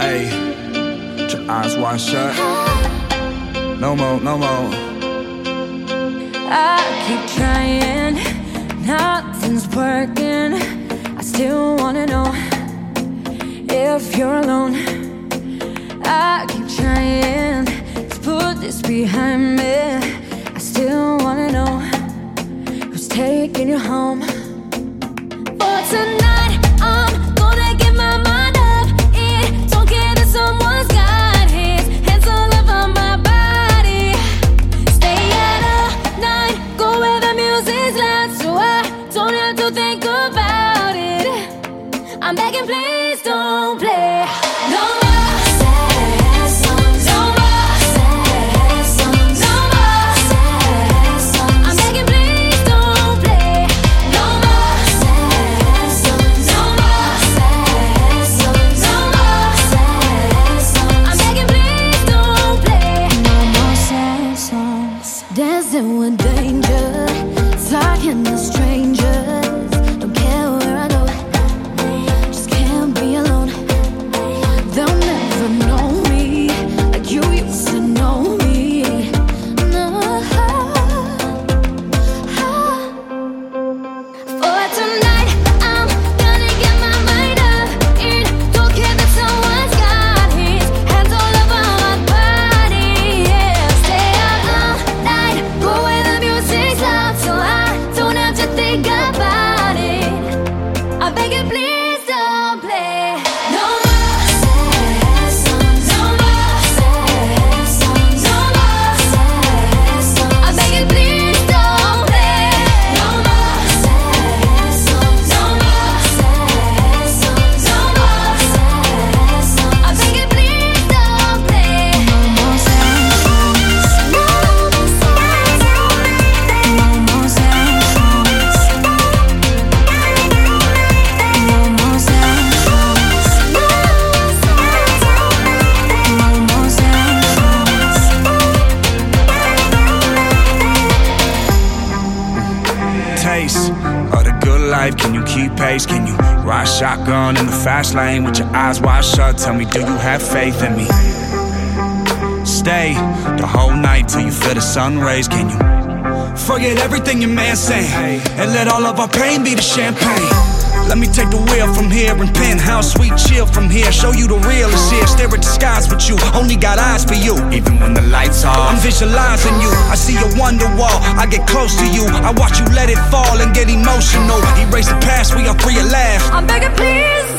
Hey, your eyes wide shut. No more, no more. I keep trying, nothing's working. I still wanna know if you're alone. I keep trying to put this behind me. I still wanna know who's taking you home. For tonight, don't think about it. I'm begging, please don't play no more sad songs. No more sad songs. No more sad songs. I'm begging, please don't play no more sad songs. No more sad songs. No more sad songs. I'm begging, please don't play no more sad songs. Dancing with life. Can you keep pace? Can you ride shotgun in the fast lane with your eyes wide shut? Tell me, do you have faith in me? Stay the whole night till you feel the sun rays. Can you forget everything your man saying and let all of our pain be the champagne? Let me take the wheel from here and penthouse suite chill from here. Show you the real is here. Stare at the skies with you. Only got eyes for you. Even when the lights are, I'm visualizing you. I see your wonder wall. I get close to you. I watch you let it fall and get emotional. Erase the past. We are free at last. I'm begging, please